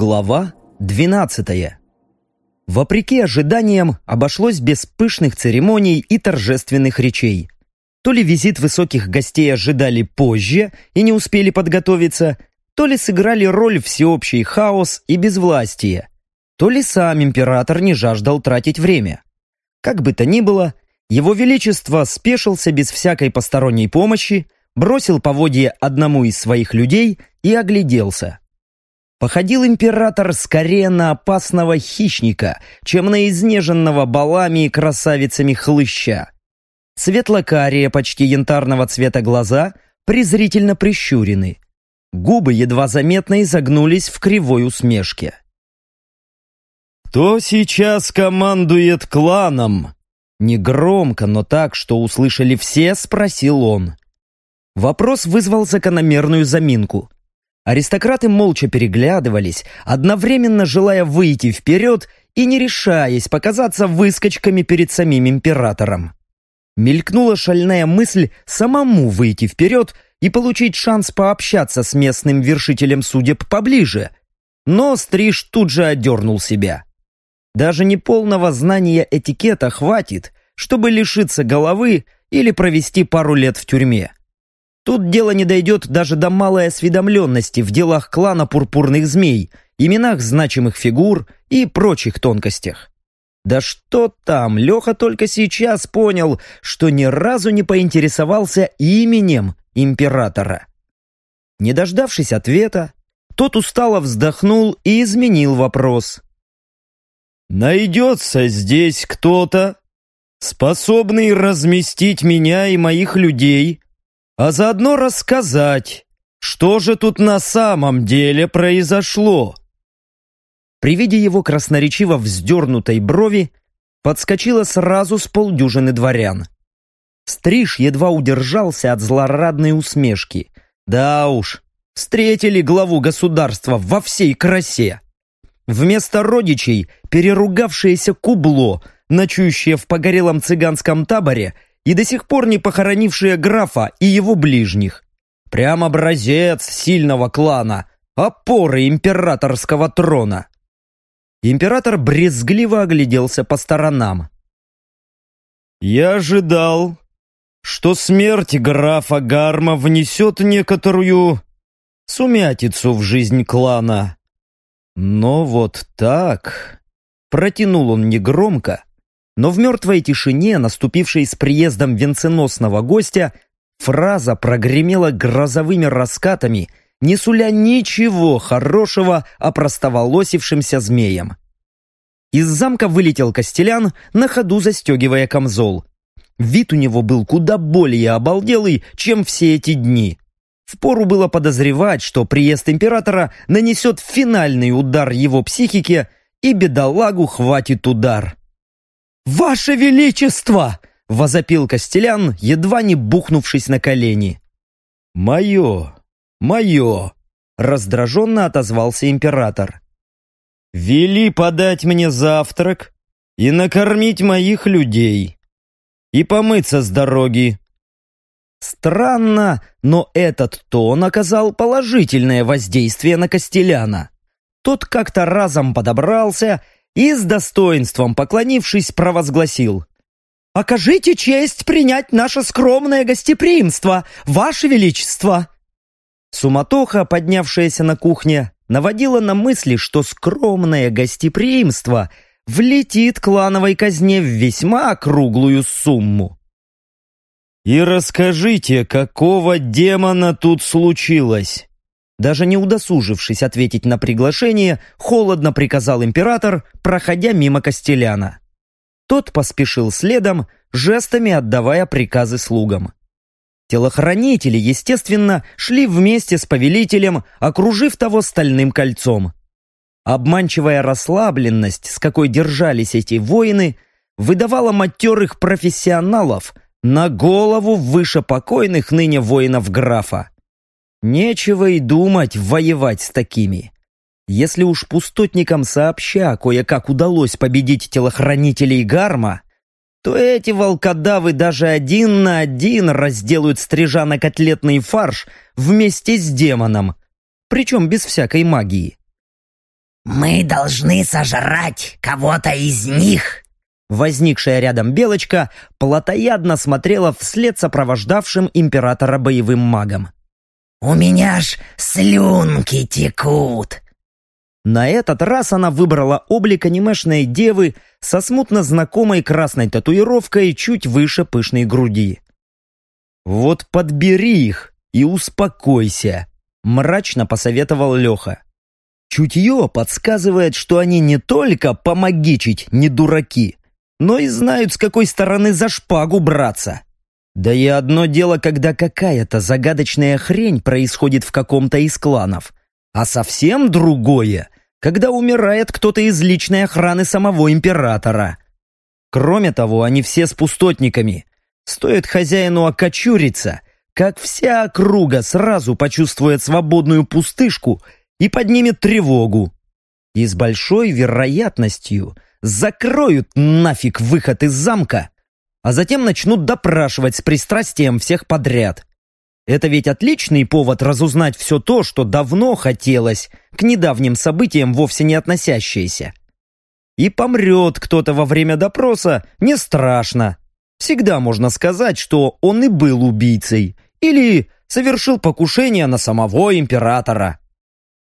Глава 12. Вопреки ожиданиям, обошлось без пышных церемоний и торжественных речей. То ли визит высоких гостей ожидали позже и не успели подготовиться, то ли сыграли роль всеобщий хаос и безвластие, то ли сам император не жаждал тратить время. Как бы то ни было, его величество спешился без всякой посторонней помощи, бросил поводье одному из своих людей и огляделся. Походил император скорее на опасного хищника, чем на изнеженного балами и красавицами хлыща. Светло-карие, почти янтарного цвета глаза презрительно прищурены. Губы едва заметно изогнулись в кривой усмешке. «Кто сейчас командует кланом?» Негромко, но так, что услышали все, спросил он. Вопрос вызвал закономерную заминку. Аристократы молча переглядывались, одновременно желая выйти вперед и не решаясь показаться выскочками перед самим императором. Мелькнула шальная мысль самому выйти вперед и получить шанс пообщаться с местным вершителем судеб поближе. Но Стриж тут же одернул себя. Даже неполного знания этикета хватит, чтобы лишиться головы или провести пару лет в тюрьме. Тут дело не дойдет даже до малой осведомленности в делах клана пурпурных змей, именах значимых фигур и прочих тонкостях. Да что там, Леха только сейчас понял, что ни разу не поинтересовался именем императора. Не дождавшись ответа, тот устало вздохнул и изменил вопрос. «Найдется здесь кто-то, способный разместить меня и моих людей а заодно рассказать, что же тут на самом деле произошло. При виде его красноречиво вздернутой брови подскочило сразу с полдюжины дворян. Стриж едва удержался от злорадной усмешки. Да уж, встретили главу государства во всей красе. Вместо родичей переругавшееся кубло, ночующее в погорелом цыганском таборе и до сих пор не похоронившие графа и его ближних. Прям образец сильного клана, опоры императорского трона. Император брезгливо огляделся по сторонам. «Я ожидал, что смерть графа Гарма внесет некоторую сумятицу в жизнь клана. Но вот так...» Протянул он негромко, но в мертвой тишине, наступившей с приездом венценосного гостя, фраза прогремела грозовыми раскатами, не суля ничего хорошего о простоволосившимся змеям. Из замка вылетел Костелян, на ходу застегивая камзол. Вид у него был куда более обалделый, чем все эти дни. Впору было подозревать, что приезд императора нанесет финальный удар его психике, и бедолагу хватит удар. «Ваше Величество!» — возопил Костелян, едва не бухнувшись на колени. «Мое! Мое!» — раздраженно отозвался император. «Вели подать мне завтрак и накормить моих людей. И помыться с дороги». Странно, но этот тон оказал положительное воздействие на Костеляна. Тот как-то разом подобрался и с достоинством поклонившись провозгласил «Окажите честь принять наше скромное гостеприимство, Ваше Величество!» Суматоха, поднявшаяся на кухне, наводила на мысли, что скромное гостеприимство влетит клановой казне в весьма круглую сумму. «И расскажите, какого демона тут случилось?» Даже не удосужившись ответить на приглашение, холодно приказал император, проходя мимо Костеляна. Тот поспешил следом, жестами отдавая приказы слугам. Телохранители, естественно, шли вместе с повелителем, окружив того стальным кольцом. Обманчивая расслабленность, с какой держались эти воины, выдавала матерых профессионалов на голову выше покойных ныне воинов графа. Нечего и думать воевать с такими. Если уж пустотникам сообща кое-как удалось победить телохранителей Гарма, то эти волкодавы даже один на один разделают стрижа на котлетный фарш вместе с демоном, причем без всякой магии. «Мы должны сожрать кого-то из них!» Возникшая рядом Белочка плотоядно смотрела вслед сопровождавшим императора боевым магом. «У меня ж слюнки текут!» На этот раз она выбрала облик анимешной девы со смутно знакомой красной татуировкой чуть выше пышной груди. «Вот подбери их и успокойся», — мрачно посоветовал Леха. Чутье подсказывает, что они не только помогичить не дураки, но и знают, с какой стороны за шпагу браться. Да и одно дело, когда какая-то загадочная хрень происходит в каком-то из кланов, а совсем другое, когда умирает кто-то из личной охраны самого императора. Кроме того, они все с пустотниками. Стоит хозяину окочуриться, как вся округа сразу почувствует свободную пустышку и поднимет тревогу. И с большой вероятностью закроют нафиг выход из замка, а затем начнут допрашивать с пристрастием всех подряд. Это ведь отличный повод разузнать все то, что давно хотелось, к недавним событиям вовсе не относящееся. И помрет кто-то во время допроса, не страшно. Всегда можно сказать, что он и был убийцей, или совершил покушение на самого императора.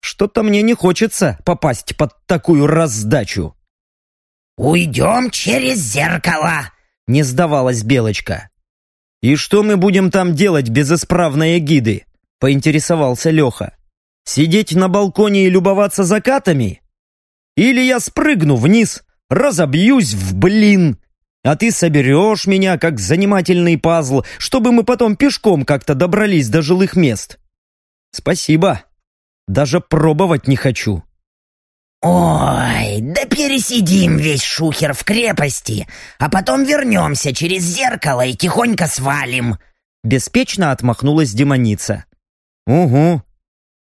Что-то мне не хочется попасть под такую раздачу. «Уйдем через зеркало!» — не сдавалась Белочка. «И что мы будем там делать без исправной эгиды?» — поинтересовался Леха. «Сидеть на балконе и любоваться закатами? Или я спрыгну вниз, разобьюсь в блин, а ты соберешь меня как занимательный пазл, чтобы мы потом пешком как-то добрались до жилых мест?» «Спасибо. Даже пробовать не хочу». «Ой, да пересидим весь шухер в крепости, а потом вернемся через зеркало и тихонько свалим!» Беспечно отмахнулась демоница. «Угу.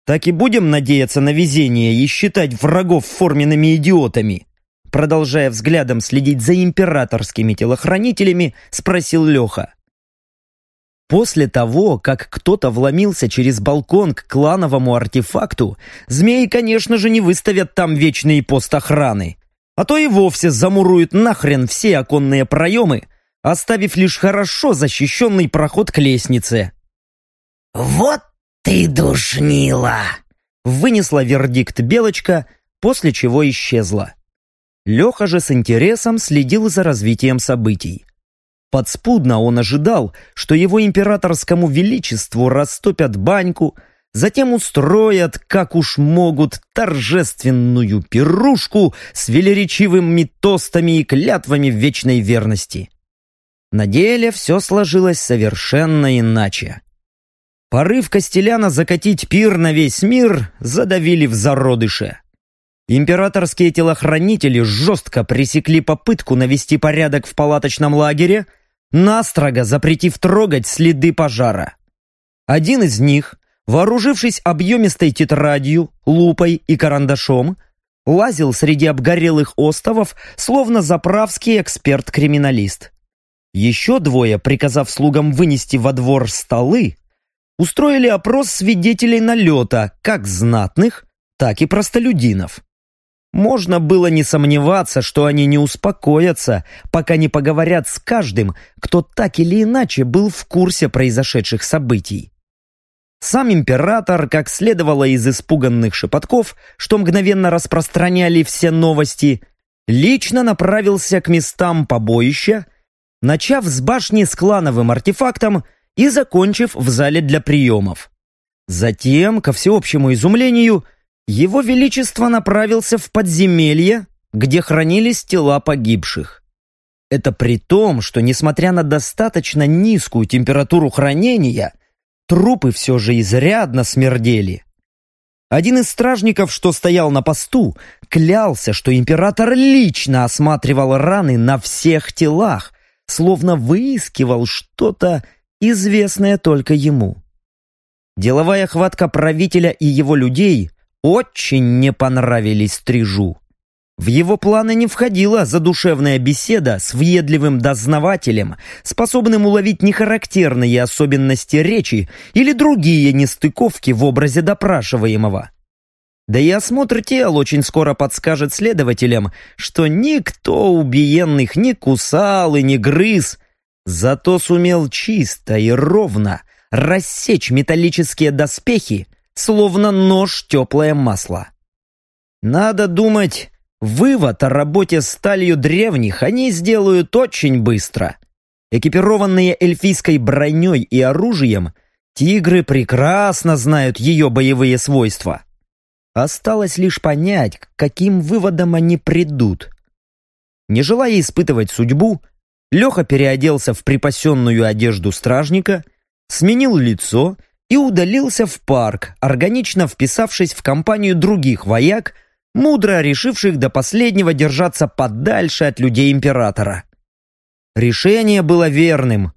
Так и будем надеяться на везение и считать врагов форменными идиотами?» Продолжая взглядом следить за императорскими телохранителями, спросил Леха. После того, как кто-то вломился через балкон к клановому артефакту, змеи, конечно же, не выставят там вечный пост охраны, а то и вовсе замуруют нахрен все оконные проемы, оставив лишь хорошо защищенный проход к лестнице. «Вот ты душнила!» Вынесла вердикт Белочка, после чего исчезла. Леха же с интересом следил за развитием событий. Подспудно он ожидал, что его императорскому величеству растопят баньку, затем устроят, как уж могут, торжественную пирушку с велеречивыми тостами и клятвами вечной верности. На деле все сложилось совершенно иначе. Порыв Костеляна закатить пир на весь мир задавили в зародыше. Императорские телохранители жестко пресекли попытку навести порядок в палаточном лагере, настрого запретив трогать следы пожара. Один из них, вооружившись объемистой тетрадью, лупой и карандашом, лазил среди обгорелых остовов, словно заправский эксперт-криминалист. Еще двое, приказав слугам вынести во двор столы, устроили опрос свидетелей налета, как знатных, так и простолюдинов. Можно было не сомневаться, что они не успокоятся, пока не поговорят с каждым, кто так или иначе был в курсе произошедших событий. Сам император, как следовало из испуганных шепотков, что мгновенно распространяли все новости, лично направился к местам побоища, начав с башни с клановым артефактом и закончив в зале для приемов. Затем, ко всеобщему изумлению, его Величество направился в подземелье, где хранились тела погибших. Это при том, что, несмотря на достаточно низкую температуру хранения, трупы все же изрядно смердели. Один из стражников, что стоял на посту, клялся, что император лично осматривал раны на всех телах, словно выискивал что-то, известное только ему. Деловая хватка правителя и его людей очень не понравились Стрижу. В его планы не входила задушевная беседа с въедливым дознавателем, способным уловить нехарактерные особенности речи или другие нестыковки в образе допрашиваемого. Да и осмотр тел очень скоро подскажет следователям, что никто убиенных не кусал и не грыз, зато сумел чисто и ровно рассечь металлические доспехи, словно нож теплое масло. Надо думать, вывод о работе сталью древних они сделают очень быстро. Экипированные эльфийской броней и оружием, тигры прекрасно знают ее боевые свойства. Осталось лишь понять, к каким выводам они придут. Не желая испытывать судьбу, Леха переоделся в припасенную одежду стражника, сменил лицо и удалился в парк, органично вписавшись в компанию других вояк, мудро решивших до последнего держаться подальше от людей императора. Решение было верным.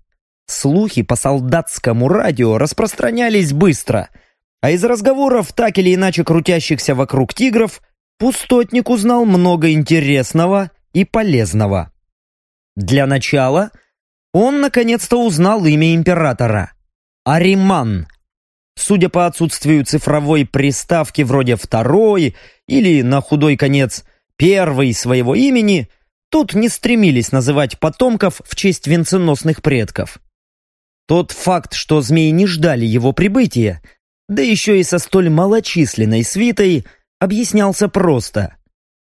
Слухи по солдатскому радио распространялись быстро – а из разговоров, так или иначе крутящихся вокруг тигров, пустотник узнал много интересного и полезного. Для начала он наконец-то узнал имя императора – Ариман. Судя по отсутствию цифровой приставки вроде «второй» или, на худой конец, «первый» своего имени, тут не стремились называть потомков в честь венценосных предков. Тот факт, что змеи не ждали его прибытия, да еще и со столь малочисленной свитой, объяснялся просто.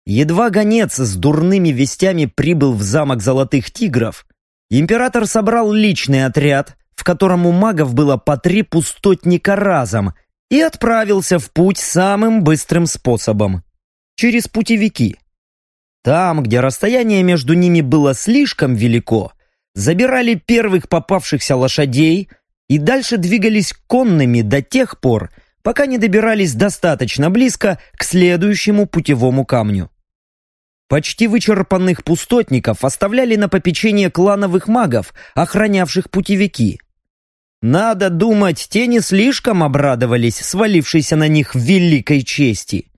Едва гонец с дурными вестями прибыл в замок Золотых Тигров, император собрал личный отряд, в котором у магов было по три пустотника разом, и отправился в путь самым быстрым способом – через путевики. Там, где расстояние между ними было слишком велико, забирали первых попавшихся лошадей – и дальше двигались конными до тех пор, пока не добирались достаточно близко к следующему путевому камню. Почти вычерпанных пустотников оставляли на попечение клановых магов, охранявших путевики. Надо думать, те не слишком обрадовались свалившейся на них великой чести.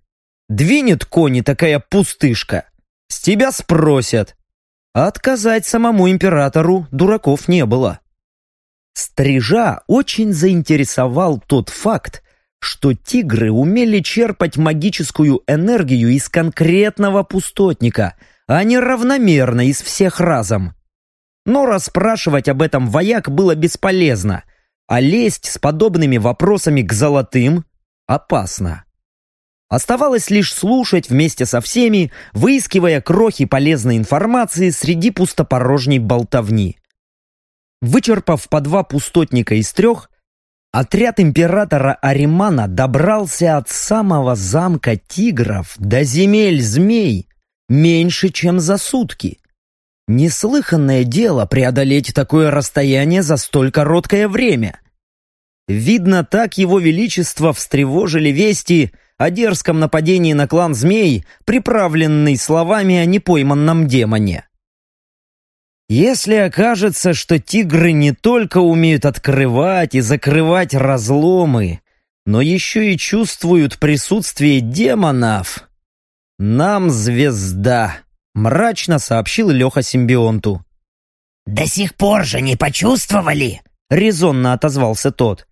Двинет кони такая пустышка. С тебя спросят. отказать самому императору дураков не было. Стрижа очень заинтересовал тот факт, что тигры умели черпать магическую энергию из конкретного пустотника, а не равномерно из всех разом. Но расспрашивать об этом вояк было бесполезно, а лезть с подобными вопросами к золотым опасно. Оставалось лишь слушать вместе со всеми, выискивая крохи полезной информации среди пустопорожней болтовни. Вычерпав по два пустотника из трех, отряд императора Аримана добрался от самого замка тигров до земель змей меньше, чем за сутки. Неслыханное дело преодолеть такое расстояние за столь короткое время. Видно, так его величество встревожили вести о дерзком нападении на клан змей, приправленный словами о непойманном демоне. Если окажется, что тигры не только умеют открывать и закрывать разломы, но еще и чувствуют присутствие демонов, нам звезда, мрачно сообщил Леха симбионту. «До сих пор же не почувствовали?» — резонно отозвался тот.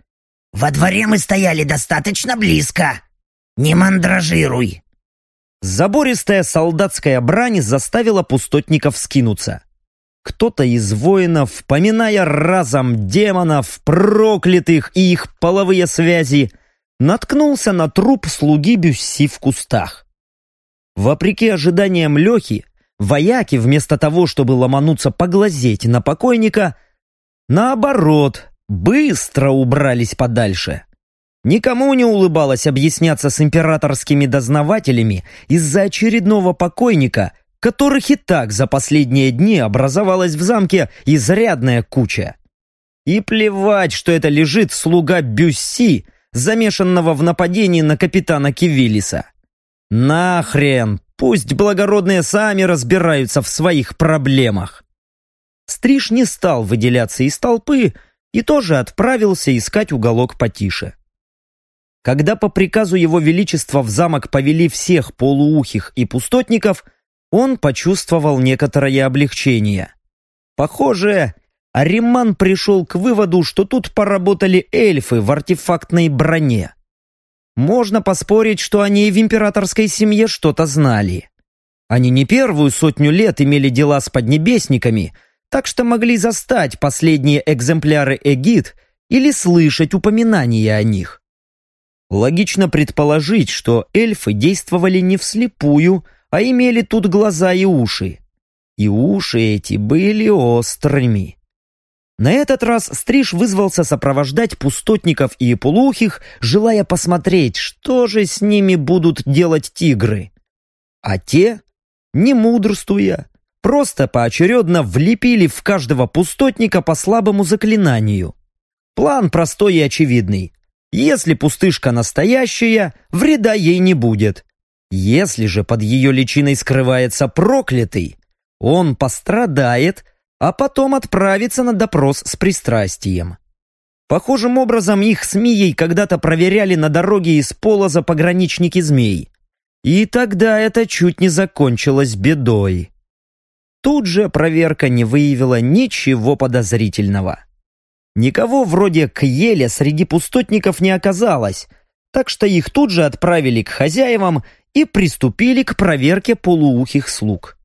«Во дворе мы стояли достаточно близко. Не мандражируй!» Забористая солдатская брань заставила пустотников скинуться. Кто-то из воинов, поминая разом демонов, проклятых и их половые связи, наткнулся на труп слуги Бюсси в кустах. Вопреки ожиданиям Лехи, вояки, вместо того, чтобы ломануться поглазеть на покойника, наоборот, быстро убрались подальше. Никому не улыбалось объясняться с императорскими дознавателями из-за очередного покойника, которых и так за последние дни образовалась в замке изрядная куча. И плевать, что это лежит слуга Бюсси, замешанного в нападении на капитана Кивилиса. Нахрен, пусть благородные сами разбираются в своих проблемах. Стриж не стал выделяться из толпы и тоже отправился искать уголок потише. Когда по приказу его величества в замок повели всех полуухих и пустотников – он почувствовал некоторое облегчение. Похоже, Ариман пришел к выводу, что тут поработали эльфы в артефактной броне. Можно поспорить, что они в императорской семье что-то знали. Они не первую сотню лет имели дела с поднебесниками, так что могли застать последние экземпляры эгид или слышать упоминания о них. Логично предположить, что эльфы действовали не вслепую, а имели тут глаза и уши. И уши эти были острыми. На этот раз Стриж вызвался сопровождать пустотников и полухих, желая посмотреть, что же с ними будут делать тигры. А те, не мудрствуя, просто поочередно влепили в каждого пустотника по слабому заклинанию. План простой и очевидный. Если пустышка настоящая, вреда ей не будет. Если же под ее личиной скрывается проклятый, он пострадает а потом отправиться на допрос с пристрастием. Похожим образом их с Мией когда-то проверяли на дороге из Полоза пограничники змей. И тогда это чуть не закончилось бедой. Тут же проверка не выявила ничего подозрительного. Никого вроде Кьеля среди пустотников не оказалось, так что их тут же отправили к хозяевам и приступили к проверке полуухих слуг.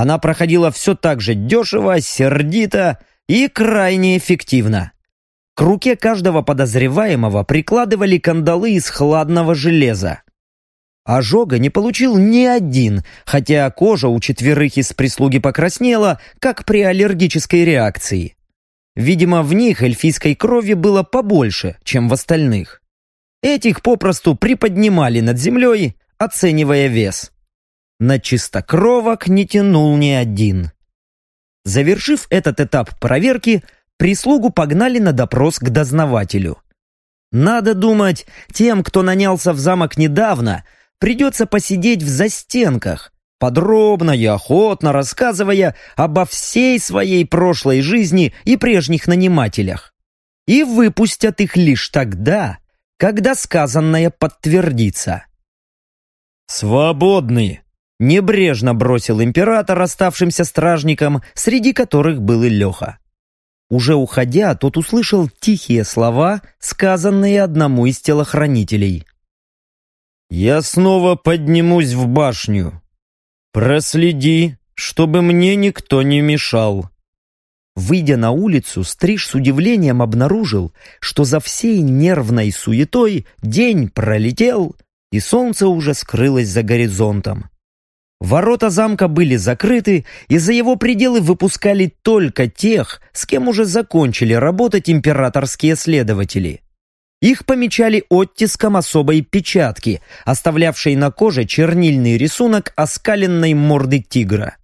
Она проходила все так же дешево, сердито и крайне эффективно. К руке каждого подозреваемого прикладывали кандалы из хладного железа. Ожога не получил ни один, хотя кожа у четверых из прислуги покраснела, как при аллергической реакции. Видимо, в них эльфийской крови было побольше, чем в остальных. Этих попросту приподнимали над землей, оценивая вес. На чистокровок не тянул ни один. Завершив этот этап проверки, прислугу погнали на допрос к дознавателю. Надо думать, тем, кто нанялся в замок недавно, придется посидеть в застенках, подробно и охотно рассказывая обо всей своей прошлой жизни и прежних нанимателях. И выпустят их лишь тогда, когда сказанное подтвердится. «Свободны!» Небрежно бросил император оставшимся стражникам, среди которых был и Леха. Уже уходя, тот услышал тихие слова, сказанные одному из телохранителей. «Я снова поднимусь в башню. Проследи, чтобы мне никто не мешал». Выйдя на улицу, Стриж с удивлением обнаружил, что за всей нервной суетой день пролетел, и солнце уже скрылось за горизонтом. Ворота замка были закрыты, и за его пределы выпускали только тех, с кем уже закончили работать императорские следователи. Их помечали оттиском особой печатки, оставлявшей на коже чернильный рисунок оскаленной морды тигра.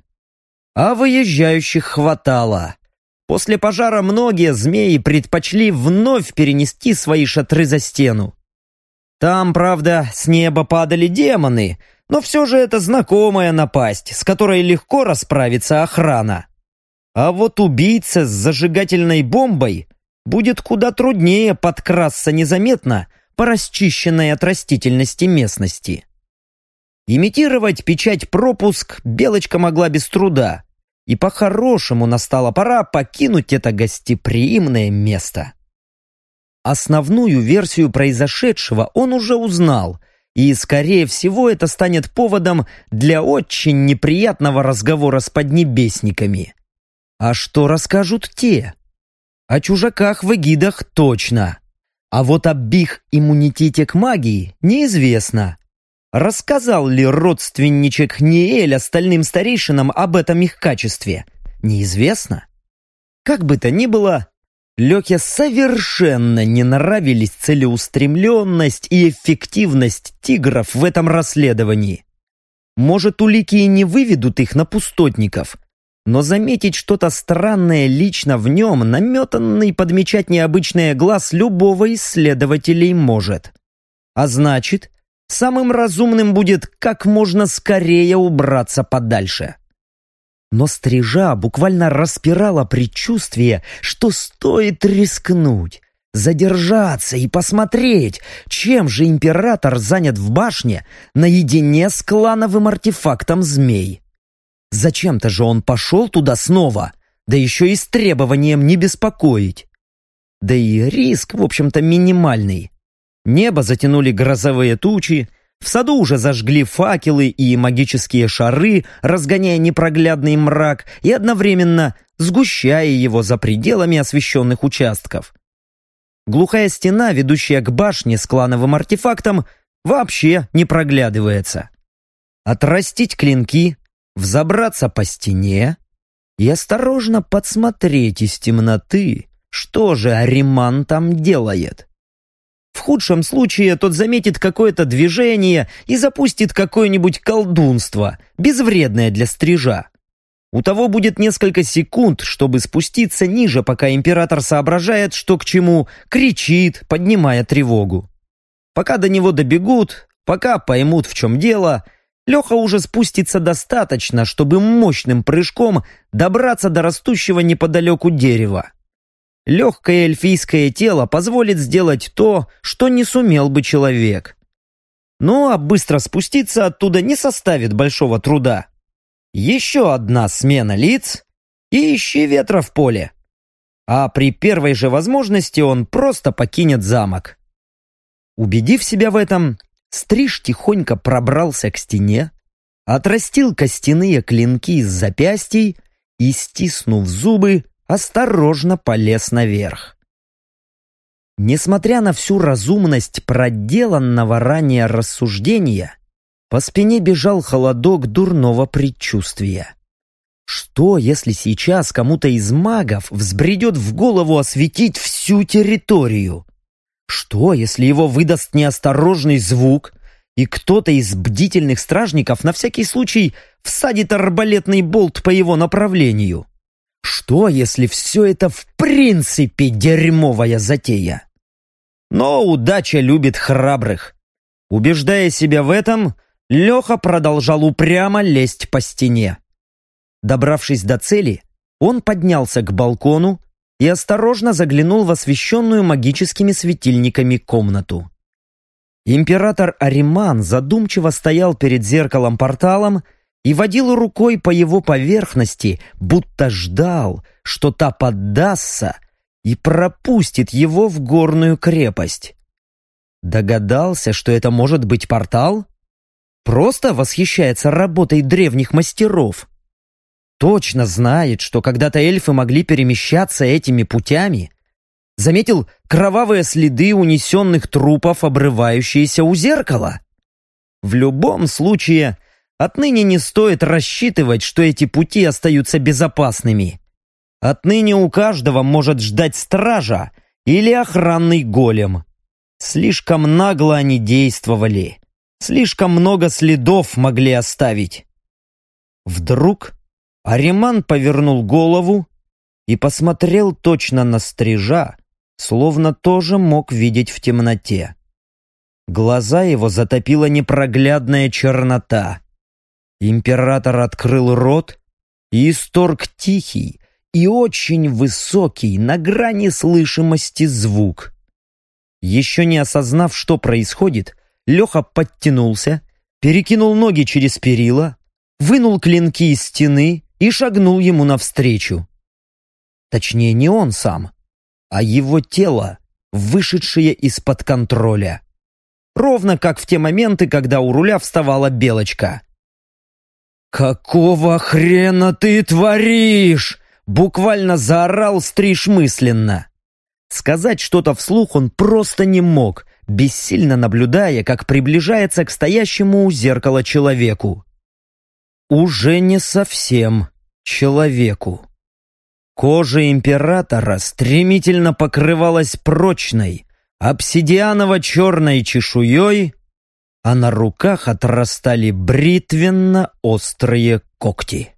А выезжающих хватало. После пожара многие змеи предпочли вновь перенести свои шатры за стену. Там, правда, с неба падали демоны — но все же это знакомая напасть, с которой легко расправится охрана. А вот убийца с зажигательной бомбой будет куда труднее подкрасться незаметно по расчищенной от растительности местности. Имитировать печать-пропуск Белочка могла без труда, и по-хорошему настала пора покинуть это гостеприимное место. Основную версию произошедшего он уже узнал – и, скорее всего, это станет поводом для очень неприятного разговора с поднебесниками. А что расскажут те? О чужаках в эгидах точно. А вот об их иммунитете к магии неизвестно. Рассказал ли родственничек Ниэль остальным старейшинам об этом их качестве? Неизвестно. Как бы то ни было, Лёхе совершенно не нравились целеустремленность и эффективность тигров в этом расследовании. Может, улики и не выведут их на пустотников, но заметить что-то странное лично в нем наметанный подмечать необычное глаз любого исследователей может. А значит, самым разумным будет как можно скорее убраться подальше. Но стрижа буквально распирала предчувствие, что стоит рискнуть, задержаться и посмотреть, чем же император занят в башне наедине с клановым артефактом змей. Зачем-то же он пошел туда снова, да еще и с требованием не беспокоить. Да и риск, в общем-то, минимальный. Небо затянули грозовые тучи, в саду уже зажгли факелы и магические шары, разгоняя непроглядный мрак и одновременно сгущая его за пределами освещенных участков. Глухая стена, ведущая к башне с клановым артефактом, вообще не проглядывается. Отрастить клинки, взобраться по стене и осторожно подсмотреть из темноты, что же Ариман там делает. В худшем случае тот заметит какое-то движение и запустит какое-нибудь колдунство, безвредное для стрижа. У того будет несколько секунд, чтобы спуститься ниже, пока император соображает, что к чему, кричит, поднимая тревогу. Пока до него добегут, пока поймут, в чем дело, Леха уже спустится достаточно, чтобы мощным прыжком добраться до растущего неподалеку дерева. Легкое эльфийское тело позволит сделать то, что не сумел бы человек. Ну а быстро спуститься оттуда не составит большого труда. Еще одна смена лиц и ищи ветра в поле. А при первой же возможности он просто покинет замок. Убедив себя в этом, Стриж тихонько пробрался к стене, отрастил костяные клинки из запястий и, стиснув зубы, осторожно полез наверх. Несмотря на всю разумность проделанного ранее рассуждения, по спине бежал холодок дурного предчувствия. Что, если сейчас кому-то из магов взбредет в голову осветить всю территорию? Что, если его выдаст неосторожный звук, и кто-то из бдительных стражников на всякий случай всадит арбалетный болт по его направлению? Что, если все это в принципе дерьмовая затея? Но удача любит храбрых. Убеждая себя в этом, Леха продолжал упрямо лезть по стене. Добравшись до цели, он поднялся к балкону и осторожно заглянул в освещенную магическими светильниками комнату. Император Ариман задумчиво стоял перед зеркалом-порталом и водил рукой по его поверхности, будто ждал, что та поддастся и пропустит его в горную крепость. Догадался, что это может быть портал? Просто восхищается работой древних мастеров. Точно знает, что когда-то эльфы могли перемещаться этими путями. Заметил кровавые следы унесенных трупов, обрывающиеся у зеркала. В любом случае, отныне не стоит рассчитывать, что эти пути остаются безопасными. Отныне у каждого может ждать стража или охранный голем. Слишком нагло они действовали. Слишком много следов могли оставить. Вдруг Ариман повернул голову и посмотрел точно на стрижа, словно тоже мог видеть в темноте. Глаза его затопила непроглядная чернота. Император открыл рот и исторг тихий и очень высокий, на грани слышимости звук. Еще не осознав, что происходит, Леха подтянулся, перекинул ноги через перила, вынул клинки из стены и шагнул ему навстречу. Точнее, не он сам, а его тело, вышедшее из-под контроля. Ровно как в те моменты, когда у руля вставала белочка. «Какого хрена ты творишь?» Буквально заорал Стриж мысленно. Сказать что-то вслух он просто не мог, бессильно наблюдая, как приближается к стоящему у зеркала человеку. Уже не совсем человеку. Кожа императора стремительно покрывалась прочной, обсидианово-черной чешуей, а на руках отрастали бритвенно-острые когти.